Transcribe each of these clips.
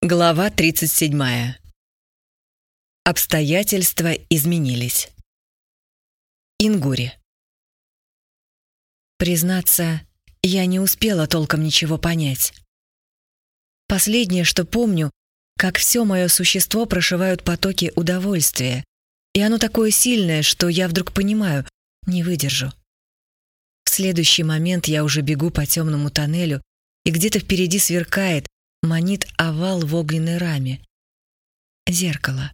Глава 37. Обстоятельства изменились. Ингури. Признаться, я не успела толком ничего понять. Последнее, что помню, как все мое существо прошивают потоки удовольствия, и оно такое сильное, что я вдруг понимаю, не выдержу. В следующий момент я уже бегу по темному тоннелю, и где-то впереди сверкает, манит овал в огненной раме. Зеркало.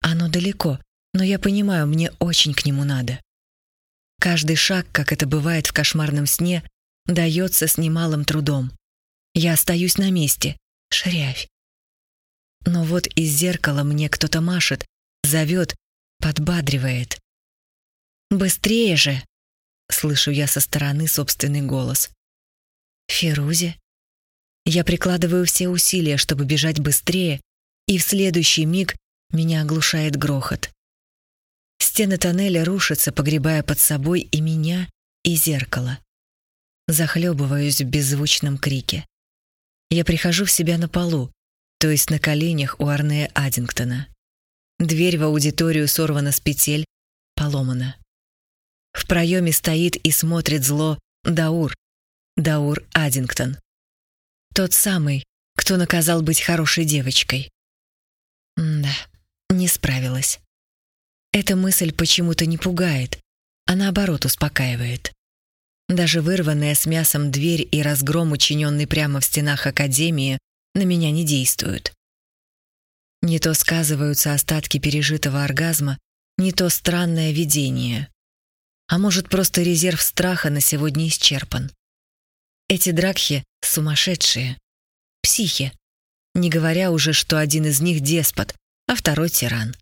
Оно далеко, но я понимаю, мне очень к нему надо. Каждый шаг, как это бывает в кошмарном сне, дается с немалым трудом. Я остаюсь на месте, шрявь. Но вот из зеркала мне кто-то машет, зовет, подбадривает. «Быстрее же!» — слышу я со стороны собственный голос. «Фирузи?» Я прикладываю все усилия, чтобы бежать быстрее, и в следующий миг меня оглушает грохот. Стены тоннеля рушатся, погребая под собой и меня, и зеркало. Захлебываюсь в беззвучном крике. Я прихожу в себя на полу, то есть на коленях у Арнея Аддингтона. Дверь в аудиторию сорвана с петель, поломана. В проеме стоит и смотрит зло Даур, Даур Аддингтон. Тот самый, кто наказал быть хорошей девочкой. да, не справилась. Эта мысль почему-то не пугает, а наоборот успокаивает. Даже вырванная с мясом дверь и разгром, учиненный прямо в стенах Академии, на меня не действуют. Не то сказываются остатки пережитого оргазма, не то странное видение. А может, просто резерв страха на сегодня исчерпан. Эти дракхи сумасшедшие, психи, не говоря уже, что один из них деспот, а второй тиран.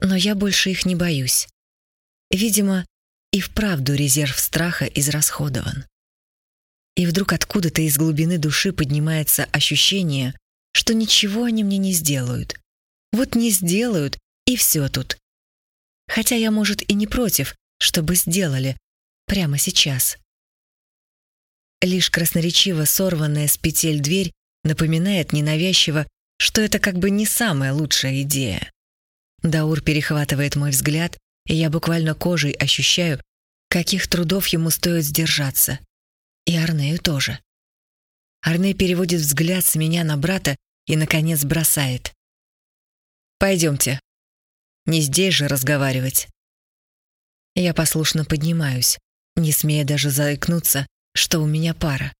Но я больше их не боюсь. Видимо, и вправду резерв страха израсходован. И вдруг откуда-то из глубины души поднимается ощущение, что ничего они мне не сделают. Вот не сделают, и все тут. Хотя я, может, и не против, чтобы сделали прямо сейчас. Лишь красноречиво сорванная с петель дверь напоминает ненавязчиво, что это как бы не самая лучшая идея. Даур перехватывает мой взгляд, и я буквально кожей ощущаю, каких трудов ему стоит сдержаться. И Арнею тоже. Арне переводит взгляд с меня на брата и, наконец, бросает. «Пойдемте. Не здесь же разговаривать». Я послушно поднимаюсь, не смея даже заикнуться, что у меня пара.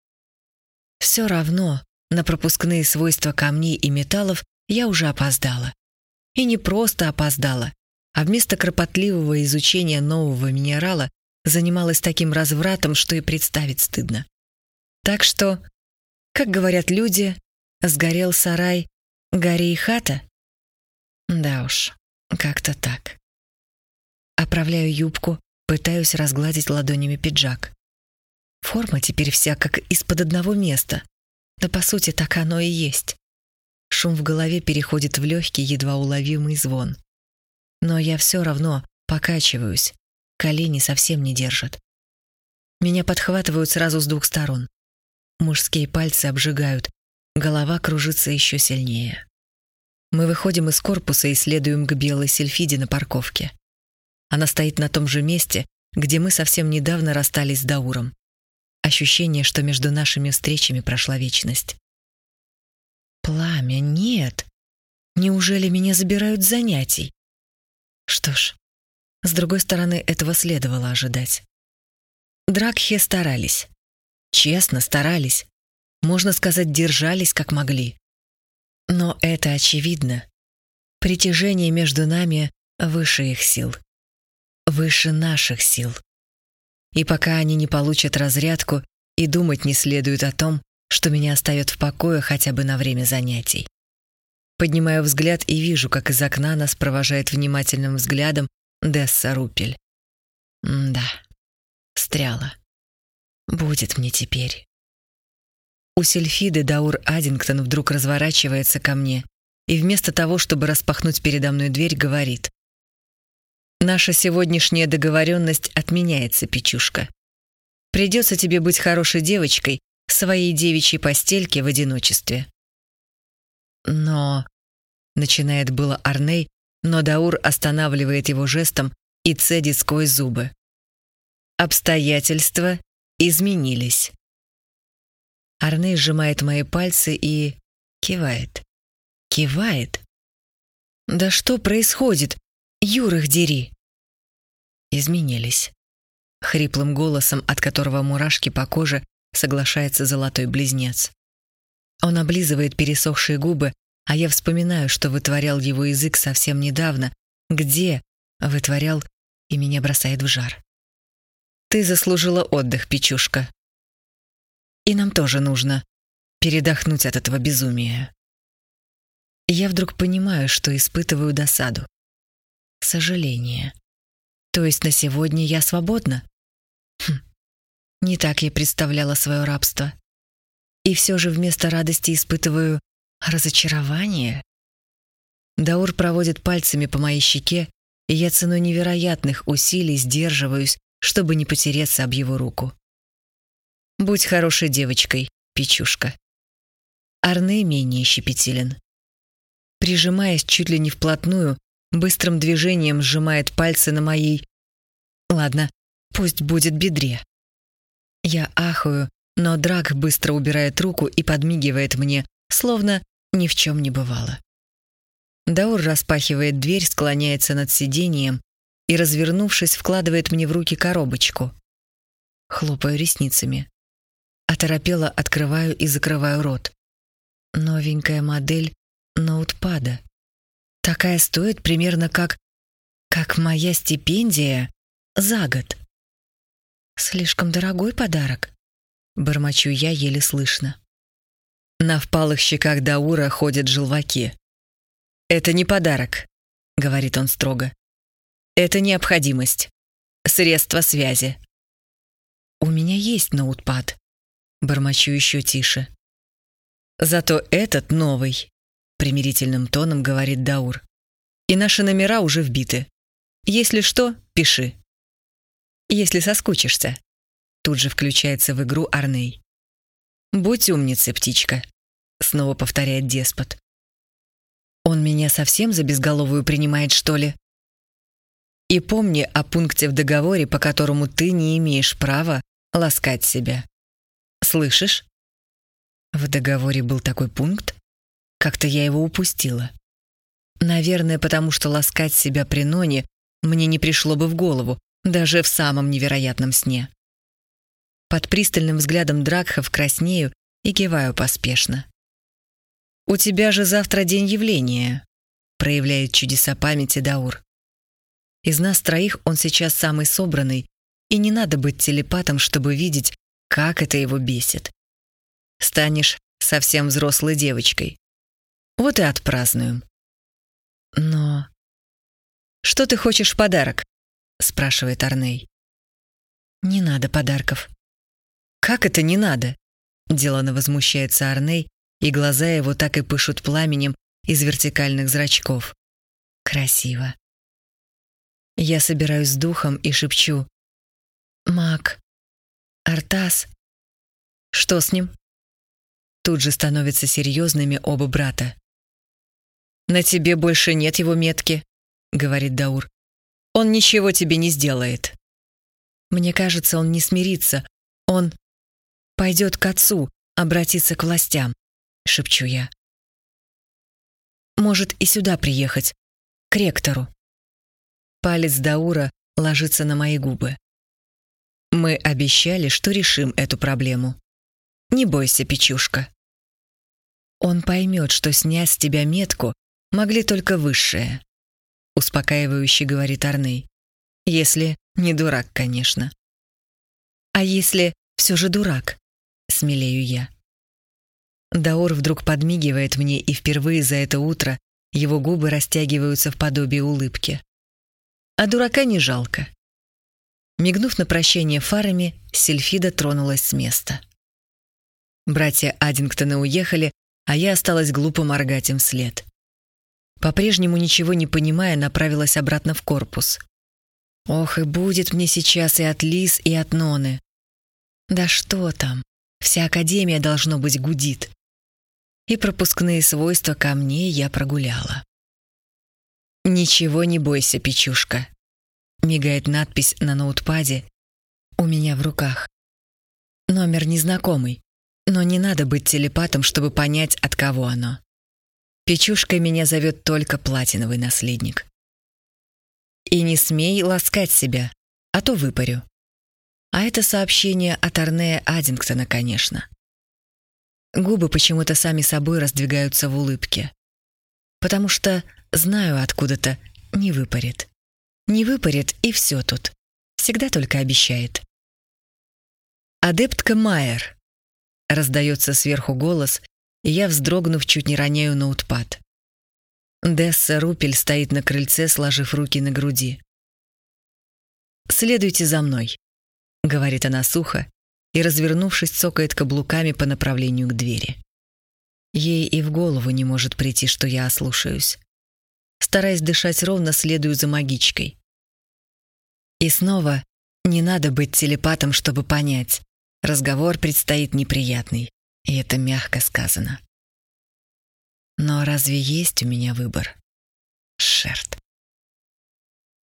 Все равно на пропускные свойства камней и металлов я уже опоздала. И не просто опоздала, а вместо кропотливого изучения нового минерала занималась таким развратом, что и представить стыдно. Так что, как говорят люди, сгорел сарай, гори и хата? Да уж, как-то так. Оправляю юбку, пытаюсь разгладить ладонями пиджак. Форма теперь вся как из-под одного места. Да по сути так оно и есть. Шум в голове переходит в легкий, едва уловимый звон. Но я все равно покачиваюсь. Колени совсем не держат. Меня подхватывают сразу с двух сторон. Мужские пальцы обжигают. Голова кружится еще сильнее. Мы выходим из корпуса и следуем к белой сельфиде на парковке. Она стоит на том же месте, где мы совсем недавно расстались с Дауром. Ощущение, что между нашими встречами прошла вечность. Пламя, нет. Неужели меня забирают занятий? Что ж, с другой стороны, этого следовало ожидать. Дракхе старались. Честно старались. Можно сказать, держались как могли. Но это очевидно. Притяжение между нами выше их сил. Выше наших сил. И пока они не получат разрядку, и думать не следует о том, что меня оставят в покое хотя бы на время занятий. Поднимаю взгляд и вижу, как из окна нас провожает внимательным взглядом Десса Рупель. М да, стряла. Будет мне теперь. У Сельфиды Даур Аддингтон вдруг разворачивается ко мне и вместо того, чтобы распахнуть передо мной дверь, говорит. Наша сегодняшняя договоренность отменяется, Печушка. Придется тебе быть хорошей девочкой в своей девичьей постельке в одиночестве. Но... Начинает было Арней, но Даур останавливает его жестом и цедит сквозь зубы. Обстоятельства изменились. Арней сжимает мои пальцы и кивает. Кивает. Да что происходит? Юр их дери. Изменились. Хриплым голосом, от которого мурашки по коже, соглашается золотой близнец. Он облизывает пересохшие губы, а я вспоминаю, что вытворял его язык совсем недавно. Где вытворял, и меня бросает в жар. Ты заслужила отдых, Печушка. И нам тоже нужно передохнуть от этого безумия. Я вдруг понимаю, что испытываю досаду. Сожаление. То есть на сегодня я свободна? Хм. Не так я представляла свое рабство. И все же вместо радости испытываю разочарование. Даур проводит пальцами по моей щеке, и я ценой невероятных усилий сдерживаюсь, чтобы не потереться об его руку. Будь хорошей девочкой, Печушка. Арне менее щепетилен. Прижимаясь чуть ли не вплотную, быстрым движением сжимает пальцы на моей... Ладно, пусть будет бедре. Я ахаю, но Драк быстро убирает руку и подмигивает мне, словно ни в чем не бывало. Даур распахивает дверь, склоняется над сиденьем и, развернувшись, вкладывает мне в руки коробочку. Хлопаю ресницами. Оторопело открываю и закрываю рот. Новенькая модель ноутпада. Такая стоит примерно как... как моя стипендия за год. Слишком дорогой подарок. Бормочу я еле слышно. На впалых щеках Даура ходят желваки. «Это не подарок», — говорит он строго. «Это необходимость. Средство связи». «У меня есть ноутпад», — бормочу еще тише. «Зато этот новый», — примирительным тоном говорит Даур. «И наши номера уже вбиты. Если что, пиши». «Если соскучишься», — тут же включается в игру Арней. «Будь умницей, птичка», снова повторяет деспот. Он меня совсем за безголовую принимает, что ли? И помни о пункте в договоре, по которому ты не имеешь права ласкать себя. Слышишь? В договоре был такой пункт? Как-то я его упустила. Наверное, потому что ласкать себя при Ноне мне не пришло бы в голову, даже в самом невероятном сне. Под пристальным взглядом Дракхов краснею и киваю поспешно. «У тебя же завтра день явления», — проявляет чудеса памяти Даур. Из нас троих он сейчас самый собранный, и не надо быть телепатом, чтобы видеть, как это его бесит. Станешь совсем взрослой девочкой. Вот и отпразднуем. Но... «Что ты хочешь в подарок?» — спрашивает Арней. «Не надо подарков». «Как это не надо?» — делано возмущается Арней, и глаза его так и пышут пламенем из вертикальных зрачков. Красиво. Я собираюсь с духом и шепчу. «Мак, Артас, что с ним?» Тут же становятся серьезными оба брата. «На тебе больше нет его метки», — говорит Даур. «Он ничего тебе не сделает». Мне кажется, он не смирится. Он пойдет к отцу, обратиться к властям. — шепчу я. «Может, и сюда приехать, к ректору». Палец Даура ложится на мои губы. «Мы обещали, что решим эту проблему. Не бойся, Печушка». «Он поймет, что снять с тебя метку могли только высшие», — успокаивающе говорит Арней. «Если не дурак, конечно». «А если все же дурак?» — смелею я. Даор вдруг подмигивает мне, и впервые за это утро его губы растягиваются в подобии улыбки. А дурака не жалко. Мигнув на прощание фарами, Сильфида тронулась с места. Братья Аддингтоны уехали, а я осталась глупо моргать им вслед. По-прежнему ничего не понимая, направилась обратно в корпус. Ох, и будет мне сейчас и от Лис, и от Ноны. Да что там, вся Академия должно быть гудит. и пропускные свойства камней я прогуляла. «Ничего не бойся, печушка», — мигает надпись на ноутпаде у меня в руках. Номер незнакомый, но не надо быть телепатом, чтобы понять, от кого оно. Печушкой меня зовет только платиновый наследник. И не смей ласкать себя, а то выпарю. А это сообщение от Арнея Аддингтона, конечно. Губы почему-то сами собой раздвигаются в улыбке. Потому что знаю откуда-то, не выпарит. Не выпарит, и все тут. Всегда только обещает. «Адептка Майер», — раздается сверху голос, я, вздрогнув, чуть не роняю ноутпад. Десса Рупель стоит на крыльце, сложив руки на груди. «Следуйте за мной», — говорит она сухо, и, развернувшись, цокает каблуками по направлению к двери. Ей и в голову не может прийти, что я ослушаюсь. Стараясь дышать ровно, следую за магичкой. И снова не надо быть телепатом, чтобы понять. Разговор предстоит неприятный, и это мягко сказано. Но разве есть у меня выбор? Шерт.